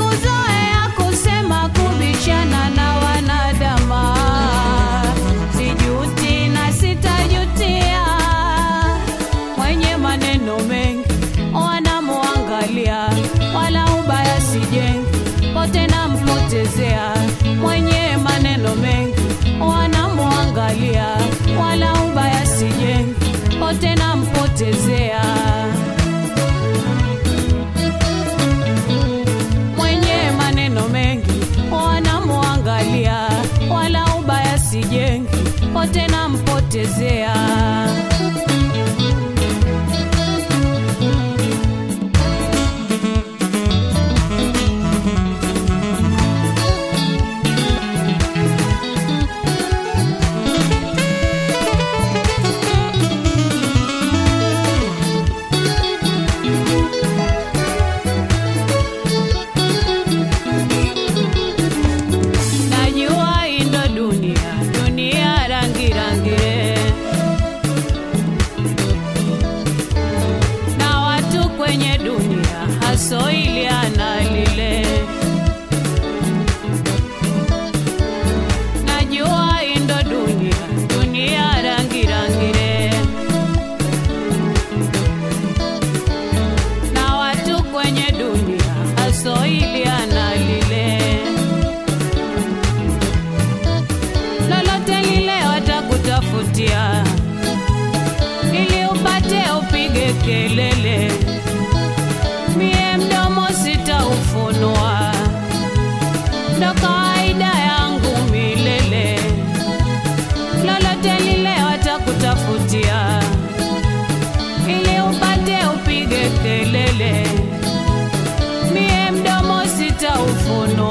acusar. desea. kuvutia, ili upate upige kelele, mie mdomo sitaufunua, ndo yangu milele, ili upige kelele, mie mdomo sitaufunua.